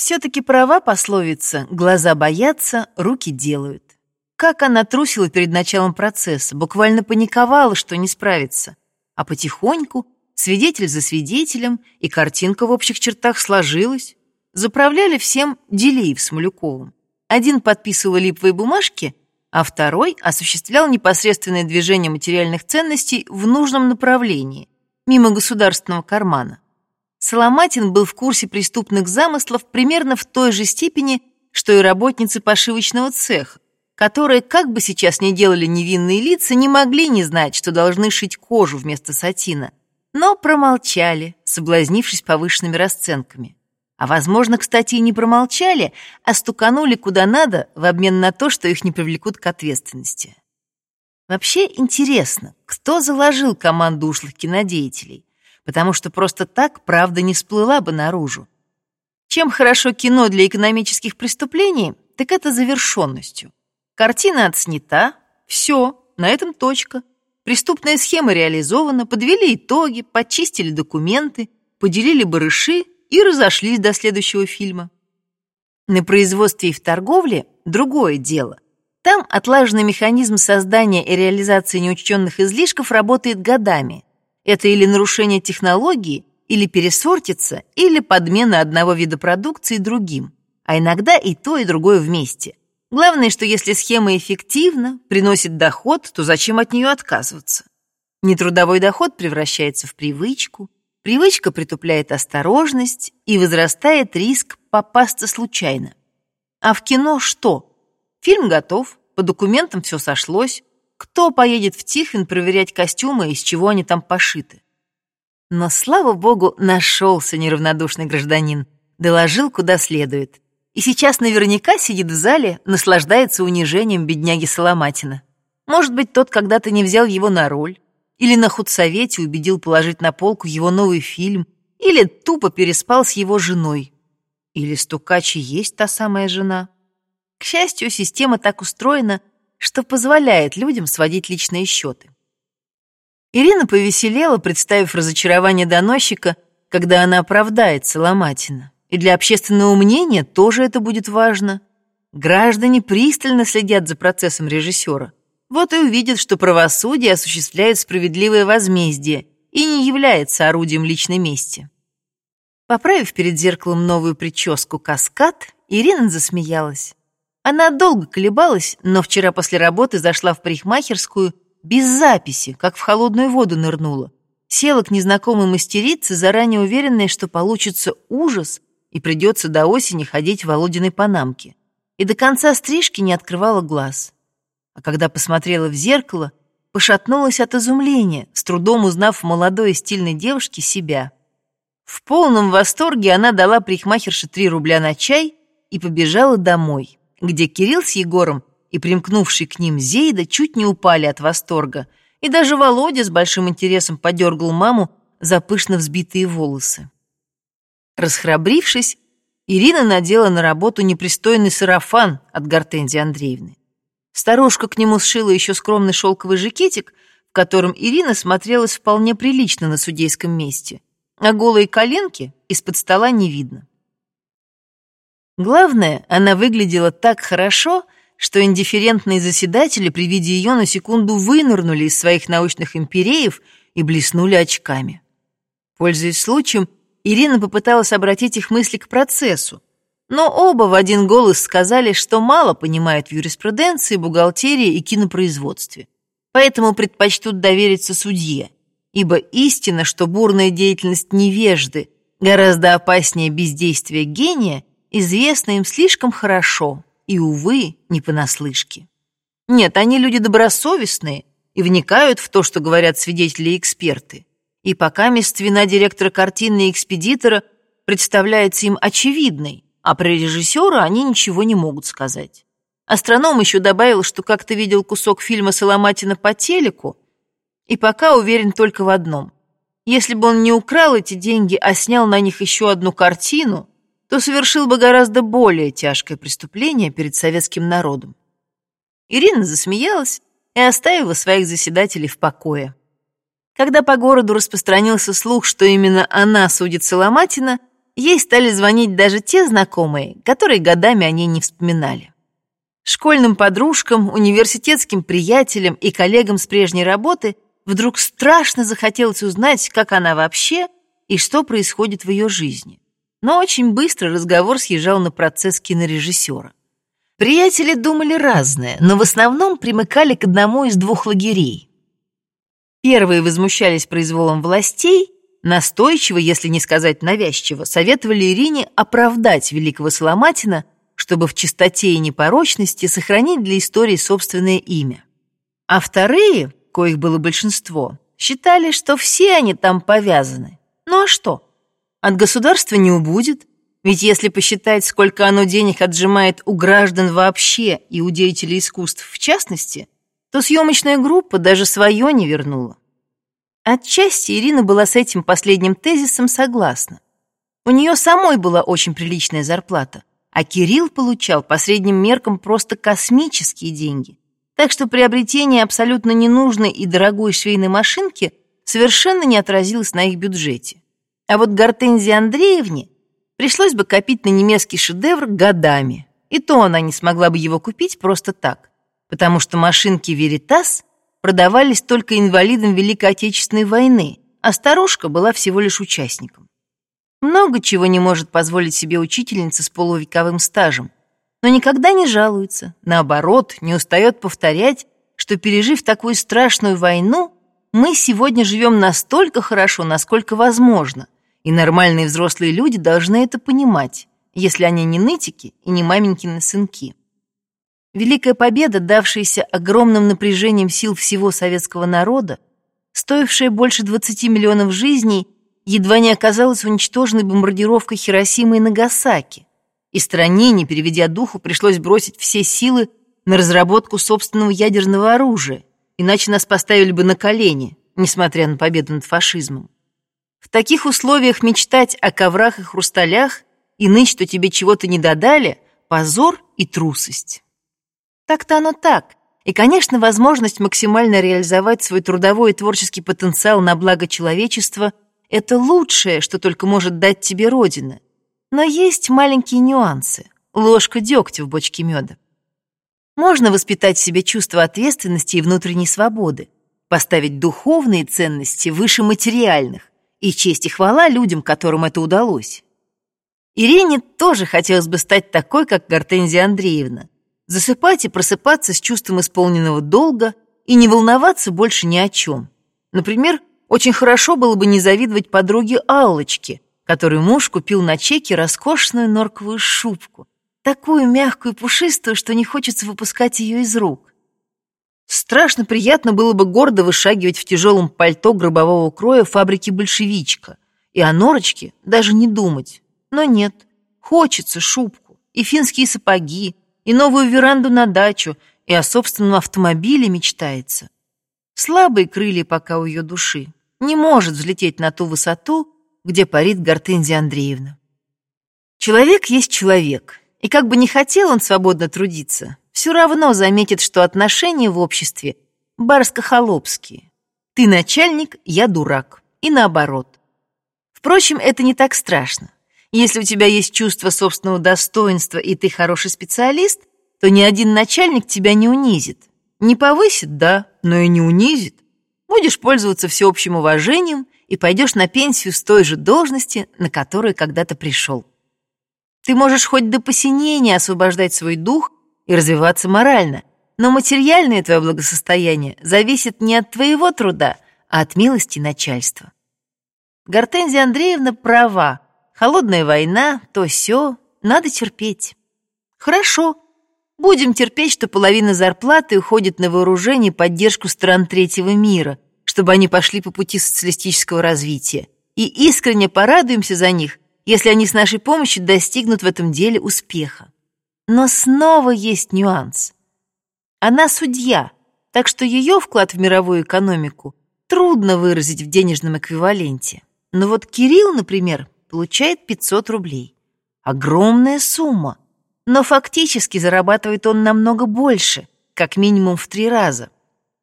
Все-таки права пословица «глаза боятся, руки делают». Как она трусила перед началом процесса, буквально паниковала, что не справится. А потихоньку, свидетель за свидетелем, и картинка в общих чертах сложилась. Заправляли всем Делеев с Малюковым. Один подписывал липовые бумажки, а второй осуществлял непосредственное движение материальных ценностей в нужном направлении, мимо государственного кармана. Соломатин был в курсе преступных замыслов примерно в той же степени, что и работницы пошивочного цеха, которые, как бы сейчас ни делали невинные лица, не могли не знать, что должны шить кожу вместо сатина, но промолчали, соблазнившись повышенными расценками. А, возможно, кстати, и не промолчали, а стуканули куда надо в обмен на то, что их не привлекут к ответственности. Вообще интересно, кто заложил команду ушлых кинодеятелей, потому что просто так правда не всплыла бы наружу. Чем хорошо кино для экономических преступлений, так это завершенностью. Картина отснята, все, на этом точка. Преступная схема реализована, подвели итоги, почистили документы, поделили барыши и разошлись до следующего фильма. На производстве и в торговле другое дело. Там отлаженный механизм создания и реализации неучтенных излишков работает годами. Это или нарушение технологии, или пересортица, или подмена одного вида продукции другим, а иногда и то, и другое вместе. Главное, что если схема эффективна, приносит доход, то зачем от нее отказываться? Нетрудовой доход превращается в привычку, привычка притупляет осторожность и возрастает риск попасться случайно. А в кино что? Фильм готов, по документам все сошлось. Кто поедет в Тихвин проверять костюмы, из чего они там пошиты? Но, слава богу, нашелся неравнодушный гражданин, доложил куда следует и сейчас наверняка сидит в зале, наслаждается унижением бедняги Соломатина. Может быть, тот когда-то не взял его на роль, или на худсовете убедил положить на полку его новый фильм, или тупо переспал с его женой. Или стукачи есть та самая жена. К счастью, система так устроена, что позволяет людям сводить личные счеты. Ирина повеселела, представив разочарование доносчика, когда она оправдает Соломатина. И для общественного мнения тоже это будет важно. Граждане пристально следят за процессом режиссера. Вот и увидят, что правосудие осуществляет справедливое возмездие и не является орудием личной мести. Поправив перед зеркалом новую прическу «Каскад», Ирина засмеялась. Она долго колебалась, но вчера после работы зашла в парикмахерскую без записи, как в холодную воду нырнула. Села к незнакомой мастерице, заранее уверенная, что получится ужас, и придется до осени ходить в Володиной панамке. И до конца стрижки не открывала глаз. А когда посмотрела в зеркало, пошатнулась от изумления, с трудом узнав в молодой и стильной девушке себя. В полном восторге она дала парикмахерше три рубля на чай и побежала домой, где Кирилл с Егором и примкнувший к ним Зейда чуть не упали от восторга, и даже Володя с большим интересом подергал маму за пышно взбитые волосы. Расхрабрившись, Ирина надела на работу непристойный сарафан от Гортензии Андреевны. Старушка к нему сшила еще скромный шелковый жакетик, в котором Ирина смотрелась вполне прилично на судейском месте, а голые коленки из-под стола не видно. Главное, она выглядела так хорошо, что индифферентные заседатели при виде ее на секунду вынырнули из своих научных империев и блеснули очками. Пользуясь случаем, Ирина попыталась обратить их мысли к процессу, но оба в один голос сказали, что мало понимают в юриспруденции, бухгалтерии и кинопроизводстве, поэтому предпочтут довериться судье, ибо истина, что бурная деятельность невежды гораздо опаснее бездействия гения, известна им слишком хорошо и, увы, не понаслышке. Нет, они люди добросовестные и вникают в то, что говорят свидетели и эксперты. И пока мест вина директора картины и экспедитора представляется им очевидной, а про режиссера они ничего не могут сказать. Астроном еще добавил, что как-то видел кусок фильма Соломатина по телеку, и пока уверен только в одном. Если бы он не украл эти деньги, а снял на них еще одну картину, то совершил бы гораздо более тяжкое преступление перед советским народом. Ирина засмеялась и оставила своих заседателей в покое. Когда по городу распространился слух, что именно она судит Соломатина, Ей стали звонить даже те знакомые, которые годами о ней не вспоминали. Школьным подружкам, университетским приятелям и коллегам с прежней работы вдруг страшно захотелось узнать, как она вообще и что происходит в ее жизни. Но очень быстро разговор съезжал на процесс кинорежиссера. Приятели думали разное, но в основном примыкали к одному из двух лагерей. Первые возмущались произволом властей, настойчиво, если не сказать навязчиво, советовали Ирине оправдать великого Соломатина, чтобы в чистоте и непорочности сохранить для истории собственное имя. А вторые, коих было большинство, считали, что все они там повязаны. Ну а что? От государства не убудет, ведь если посчитать, сколько оно денег отжимает у граждан вообще и у деятелей искусств в частности, то съемочная группа даже свое не вернула. Отчасти Ирина была с этим последним тезисом согласна. У нее самой была очень приличная зарплата, а Кирилл получал по средним меркам просто космические деньги. Так что приобретение абсолютно ненужной и дорогой швейной машинки совершенно не отразилось на их бюджете. А вот Гортензии Андреевне пришлось бы копить на немецкий шедевр годами, и то она не смогла бы его купить просто так, потому что машинки «Веритас» продавались только инвалидам Великой Отечественной войны, а старушка была всего лишь участником. Много чего не может позволить себе учительница с полувековым стажем, но никогда не жалуется, наоборот, не устает повторять, что, пережив такую страшную войну, мы сегодня живем настолько хорошо, насколько возможно – и нормальные взрослые люди должны это понимать, если они не нытики и не маменькины сынки. Великая победа, давшаяся огромным напряжением сил всего советского народа, стоившая больше 20 миллионов жизней, едва не оказалась уничтоженной бомбардировкой Хиросимы и Нагасаки, и стране, не переведя духу, пришлось бросить все силы на разработку собственного ядерного оружия, иначе нас поставили бы на колени, несмотря на победу над фашизмом. В таких условиях мечтать о коврах и хрусталях и ныть, что тебе чего-то не додали, позор и трусость. Так-то оно так. И, конечно, возможность максимально реализовать свой трудовой и творческий потенциал на благо человечества – это лучшее, что только может дать тебе Родина. Но есть маленькие нюансы. Ложка дегтя в бочке меда. Можно воспитать в себе чувство ответственности и внутренней свободы, поставить духовные ценности выше материальных, и честь и хвала людям, которым это удалось. Ирине тоже хотелось бы стать такой, как Гортензия Андреевна. Засыпать и просыпаться с чувством исполненного долга и не волноваться больше ни о чем. Например, очень хорошо было бы не завидовать подруге Аллочке, которой муж купил на чеке роскошную норковую шубку, такую мягкую и пушистую, что не хочется выпускать ее из рук. Страшно приятно было бы гордо вышагивать в тяжелом пальто гробового кроя фабрики «Большевичка». И о норочке даже не думать. Но нет, хочется шубку, и финские сапоги, и новую веранду на дачу, и о собственном автомобиле мечтается. Слабые крылья пока у ее души. Не может взлететь на ту высоту, где парит Гортензия Андреевна. Человек есть человек, и как бы не хотел он свободно трудиться, все равно заметит, что отношения в обществе барско-холопские. Ты начальник, я дурак. И наоборот. Впрочем, это не так страшно. Если у тебя есть чувство собственного достоинства и ты хороший специалист, то ни один начальник тебя не унизит. Не повысит, да, но и не унизит. Будешь пользоваться всеобщим уважением и пойдешь на пенсию с той же должности, на которую когда-то пришел. Ты можешь хоть до посинения освобождать свой дух и развиваться морально. Но материальное твое благосостояние зависит не от твоего труда, а от милости начальства. Гортензия Андреевна права. Холодная война, то все, надо терпеть. Хорошо, будем терпеть, что половина зарплаты уходит на вооружение и поддержку стран третьего мира, чтобы они пошли по пути социалистического развития. И искренне порадуемся за них, если они с нашей помощью достигнут в этом деле успеха. Но снова есть нюанс. Она судья, так что ее вклад в мировую экономику трудно выразить в денежном эквиваленте. Но вот Кирилл, например, получает 500 рублей. Огромная сумма. Но фактически зарабатывает он намного больше, как минимум в три раза.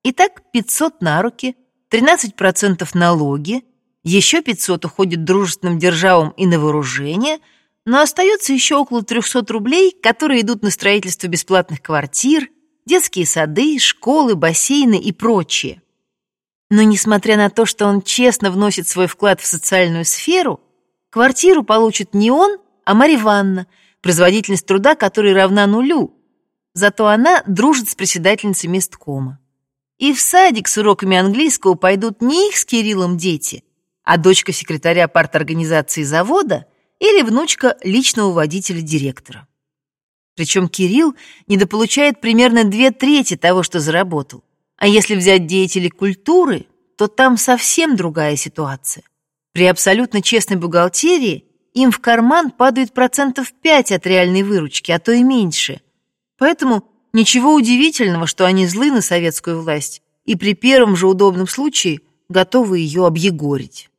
Итак, 500 на руки, 13% налоги. Еще 500 уходит дружественным державам и на вооружение, но остается еще около 300 рублей, которые идут на строительство бесплатных квартир, детские сады, школы, бассейны и прочее. Но несмотря на то, что он честно вносит свой вклад в социальную сферу, квартиру получит не он, а Марья Ивановна, производительность труда которой равна нулю. Зато она дружит с председательницей месткома. И в садик с уроками английского пойдут не их с Кириллом дети, а дочка секретаря парторганизации завода или внучка личного водителя директора. Причем Кирилл недополучает примерно две трети того, что заработал. А если взять деятелей культуры, то там совсем другая ситуация. При абсолютно честной бухгалтерии им в карман падает процентов 5 от реальной выручки, а то и меньше. Поэтому ничего удивительного, что они злы на советскую власть и при первом же удобном случае готовы ее объегорить.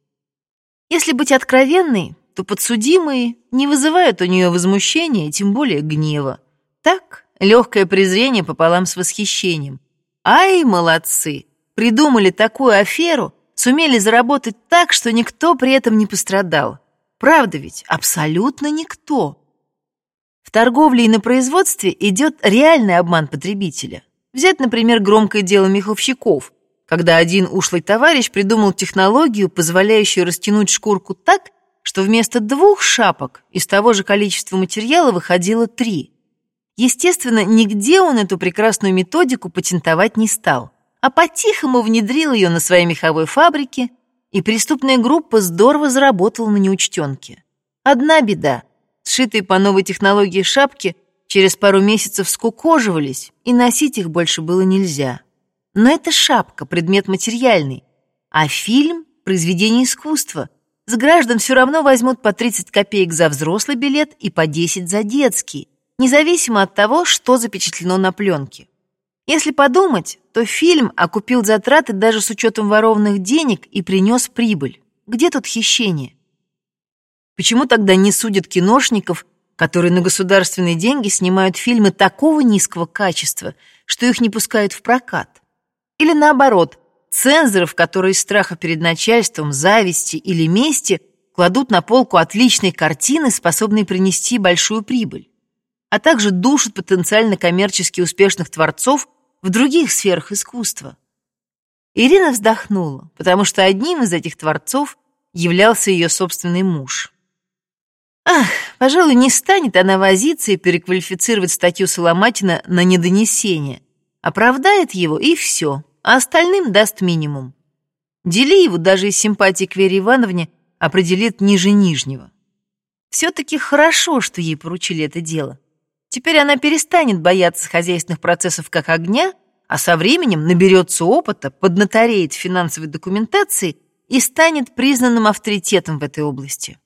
Если быть откровенной, то подсудимые не вызывают у нее возмущения, тем более гнева. Так, легкое презрение пополам с восхищением. Ай, молодцы! Придумали такую аферу, сумели заработать так, что никто при этом не пострадал. Правда ведь? Абсолютно никто. В торговле и на производстве идет реальный обман потребителя. Взять, например, громкое дело меховщиков, когда один ушлый товарищ придумал технологию, позволяющую растянуть шкурку так, что вместо двух шапок из того же количества материала выходило три. Естественно, нигде он эту прекрасную методику патентовать не стал, а по-тихому внедрил ее на своей меховой фабрике и преступная группа здорово заработала на неучтенке. Одна беда. Сшитые по новой технологии шапки через пару месяцев скукоживались, и носить их больше было нельзя. Но это шапка, предмет материальный, а фильм — произведение искусства. С граждан все равно возьмут по 30 копеек за взрослый билет и по 10 за детский, независимо от того, что запечатлено на пленке. Если подумать, то фильм окупил затраты даже с учетом ворованных денег и принес прибыль. Где тут хищение? Почему тогда не судят киношников, которые на государственные деньги снимают фильмы такого низкого качества, что их не пускают в прокат? Или наоборот, цензоров, которые из страха перед начальством, зависти или мести кладут на полку отличные картины, способные принести большую прибыль, а также душат потенциально коммерчески успешных творцов в других сферах искусства. Ирина вздохнула, потому что одним из этих творцов являлся ее собственный муж. Ах, пожалуй, не станет она возиться и переквалифицировать статью Соломатина на недонесение. Оправдает его, и все, а остальным даст минимум. Делиеву даже из симпатии к Вере Ивановне определит ниже нижнего. Все-таки хорошо, что ей поручили это дело. Теперь она перестанет бояться хозяйственных процессов как огня, а со временем наберется опыта, поднатореет финансовой документации и станет признанным авторитетом в этой области.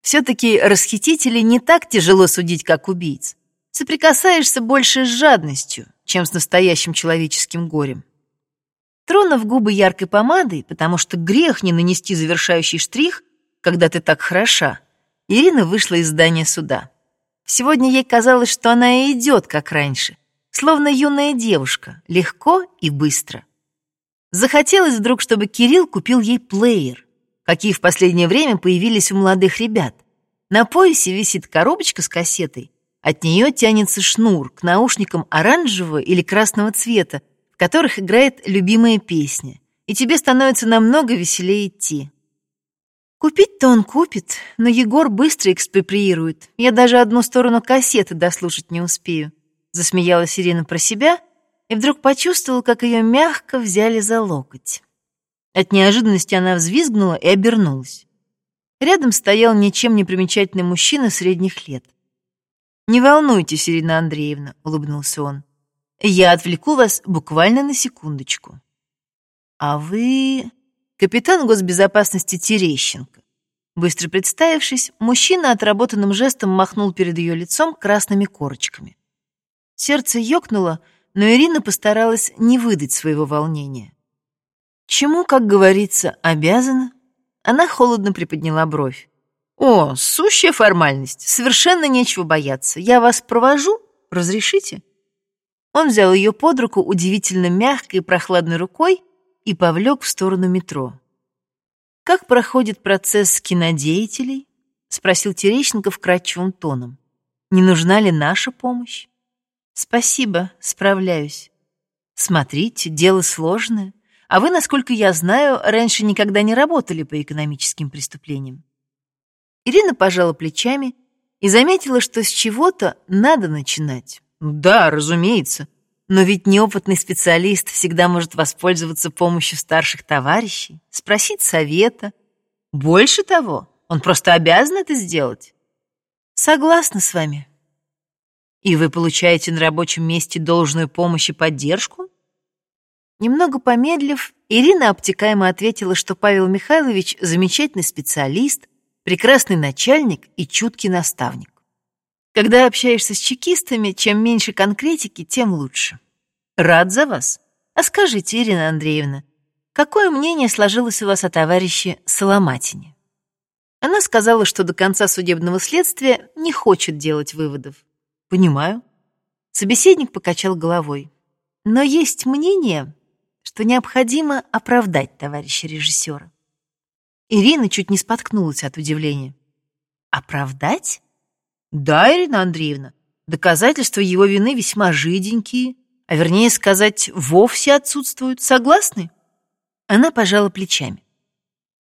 Все-таки расхитители не так тяжело судить, как убийц. Соприкасаешься больше с жадностью, чем с настоящим человеческим горем. Тронув губы яркой помадой, потому что грех не нанести завершающий штрих, когда ты так хороша, Ирина вышла из здания суда. Сегодня ей казалось, что она и идет, как раньше, словно юная девушка, легко и быстро. Захотелось вдруг, чтобы Кирилл купил ей плеер, какие в последнее время появились у молодых ребят. На поясе висит коробочка с кассетой, от нее тянется шнур к наушникам оранжевого или красного цвета, в которых играет любимая песня, и тебе становится намного веселее идти. Купить-то он купит, но Егор быстро экспроприирует. Я даже одну сторону кассеты дослушать не успею. Засмеялась Ирина про себя и вдруг почувствовала, как ее мягко взяли за локоть. От неожиданности она взвизгнула и обернулась. Рядом стоял ничем не примечательный мужчина средних лет. «Не волнуйтесь, Ирина Андреевна», — улыбнулся он. «Я отвлеку вас буквально на секундочку». «А вы...» капитан госбезопасности Терещенко. Быстро представившись, мужчина отработанным жестом махнул перед ее лицом красными корочками. Сердце ёкнуло, но Ирина постаралась не выдать своего волнения. Чему, как говорится, обязана? Она холодно приподняла бровь. «О, сущая формальность, совершенно нечего бояться. Я вас провожу? Разрешите?» Он взял ее под руку удивительно мягкой и прохладной рукой и повлек в сторону метро. «Как проходит процесс кинодеятелей?» — спросил Терещенко вкрадчивым тоном. «Не нужна ли наша помощь?» «Спасибо, справляюсь». «Смотрите, дело сложное. А вы, насколько я знаю, раньше никогда не работали по экономическим преступлениям». Ирина пожала плечами и заметила, что с чего-то надо начинать. «Да, разумеется. Но ведь неопытный специалист всегда может воспользоваться помощью старших товарищей, спросить совета. Больше того, он просто обязан это сделать. Согласна с вами. И вы получаете на рабочем месте должную помощь и поддержку? Немного помедлив, Ирина обтекаемо ответила, что Павел Михайлович замечательный специалист, прекрасный начальник и чуткий наставник. Когда общаешься с чекистами, чем меньше конкретики, тем лучше. Рад за вас. А скажите, Ирина Андреевна, какое мнение сложилось у вас о товарище Соломатине? Она сказала, что до конца судебного следствия не хочет делать выводов. Понимаю. Собеседник покачал головой. Но есть мнение, что необходимо оправдать товарища режиссера. Ирина чуть не споткнулась от удивления. Оправдать? Да, Ирина Андреевна, доказательства его вины весьма жиденькие, а вернее сказать, вовсе отсутствуют. Согласны? Она пожала плечами.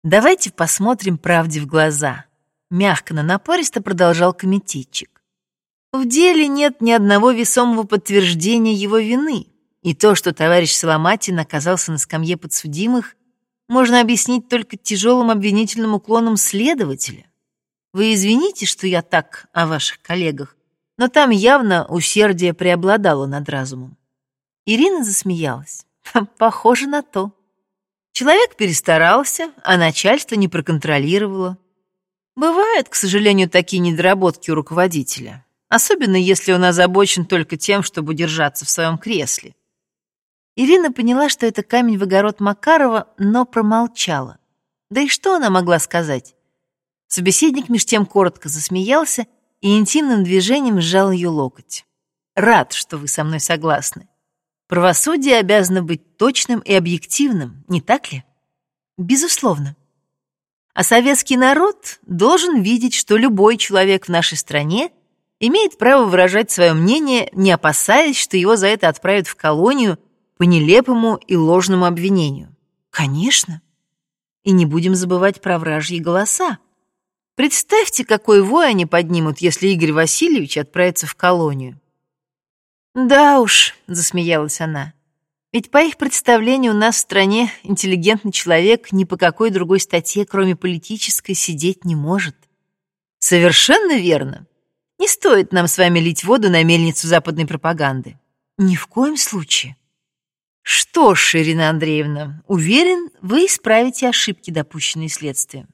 Давайте посмотрим правде в глаза. Мягко, но напористо продолжал комитетчик. В деле нет ни одного весомого подтверждения его вины, и то, что товарищ Соломатин оказался на скамье подсудимых, можно объяснить только тяжелым обвинительным уклоном следователя. Вы извините, что я так о ваших коллегах, но там явно усердие преобладало над разумом. Ирина засмеялась. Похоже на то. Человек перестарался, а начальство не проконтролировало. Бывают, к сожалению, такие недоработки у руководителя, особенно если он озабочен только тем, чтобы держаться в своем кресле. Ирина поняла, что это камень в огород Макарова, но промолчала. Да и что она могла сказать? Собеседник меж тем коротко засмеялся и интимным движением сжал ее локоть. «Рад, что вы со мной согласны. Правосудие обязано быть точным и объективным, не так ли?» «Безусловно. А советский народ должен видеть, что любой человек в нашей стране имеет право выражать свое мнение, не опасаясь, что его за это отправят в колонию по нелепому и ложному обвинению. Конечно. И не будем забывать про вражьи голоса. Представьте, какой вой они поднимут, если Игорь Васильевич отправится в колонию. «Да уж», — засмеялась она, — «ведь по их представлению у нас в стране интеллигентный человек ни по какой другой статье, кроме политической, сидеть не может». «Совершенно верно. Не стоит нам с вами лить воду на мельницу западной пропаганды». «Ни в коем случае». «Что ж, Ирина Андреевна, уверен, вы исправите ошибки, допущенные следствием.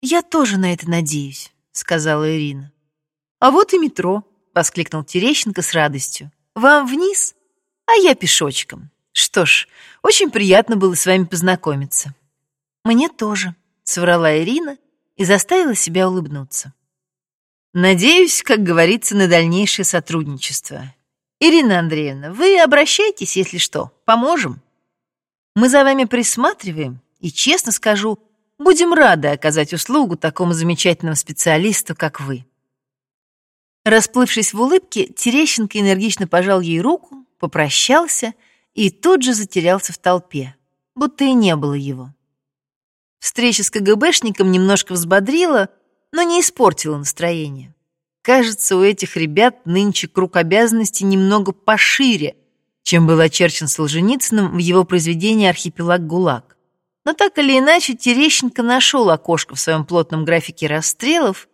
«Я тоже на это надеюсь», — сказала Ирина. «А вот и метро», — воскликнул Терещенко с радостью. «Вам вниз, а я пешочком. Что ж, очень приятно было с вами познакомиться». «Мне тоже», — соврала Ирина и заставила себя улыбнуться. «Надеюсь, как говорится, на дальнейшее сотрудничество. Ирина Андреевна, вы обращайтесь, если что, поможем. Мы за вами присматриваем, и, честно скажу, Будем рады оказать услугу такому замечательному специалисту, как вы». Расплывшись в улыбке, Терещенко энергично пожал ей руку, попрощался и тут же затерялся в толпе, будто и не было его. Встреча с КГБшником немножко взбодрила, но не испортила настроение. Кажется, у этих ребят нынче круг обязанностей немного пошире, чем был очерчен Солженицыным в его произведении «Архипелаг ГУЛАГ». Но так или иначе Терещенко нашел окошко в своем плотном графике расстрелов,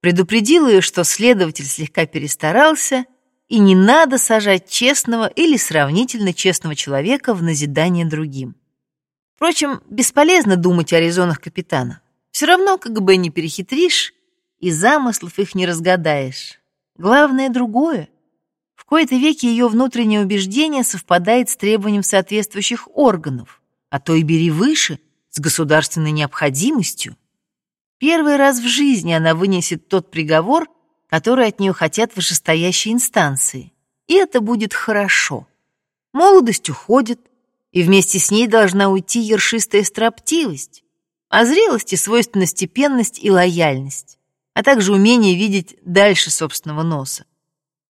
предупредил ее, что следователь слегка перестарался, и не надо сажать честного или сравнительно честного человека в назидание другим. Впрочем, бесполезно думать о резонах капитана. Все равно как бы не перехитришь, и замыслов их не разгадаешь. Главное другое. В кои-то веки ее внутреннее убеждение совпадает с требованием соответствующих органов а то и бери выше, с государственной необходимостью. Первый раз в жизни она вынесет тот приговор, который от нее хотят вышестоящие инстанции. И это будет хорошо. Молодость уходит, и вместе с ней должна уйти ершистая строптивость. а зрелости свойственна степенность и лояльность, а также умение видеть дальше собственного носа.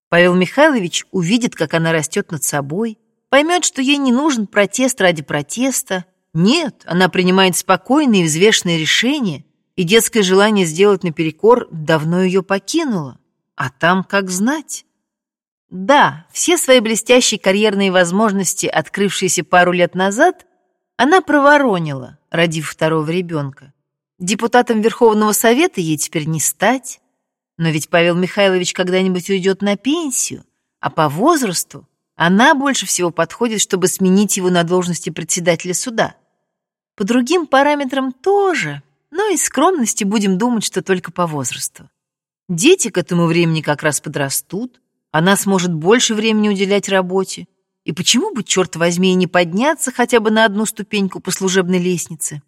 Павел Михайлович увидит, как она растет над собой, поймет, что ей не нужен протест ради протеста. Нет, она принимает спокойные и взвешенные решения, и детское желание сделать наперекор давно ее покинуло. А там как знать? Да, все свои блестящие карьерные возможности, открывшиеся пару лет назад, она проворонила, родив второго ребенка. Депутатом Верховного Совета ей теперь не стать. Но ведь Павел Михайлович когда-нибудь уйдет на пенсию, а по возрасту она больше всего подходит, чтобы сменить его на должности председателя суда. По другим параметрам тоже, но из скромности будем думать, что только по возрасту. Дети к этому времени как раз подрастут, она сможет больше времени уделять работе. И почему бы, черт возьми, не подняться хотя бы на одну ступеньку по служебной лестнице?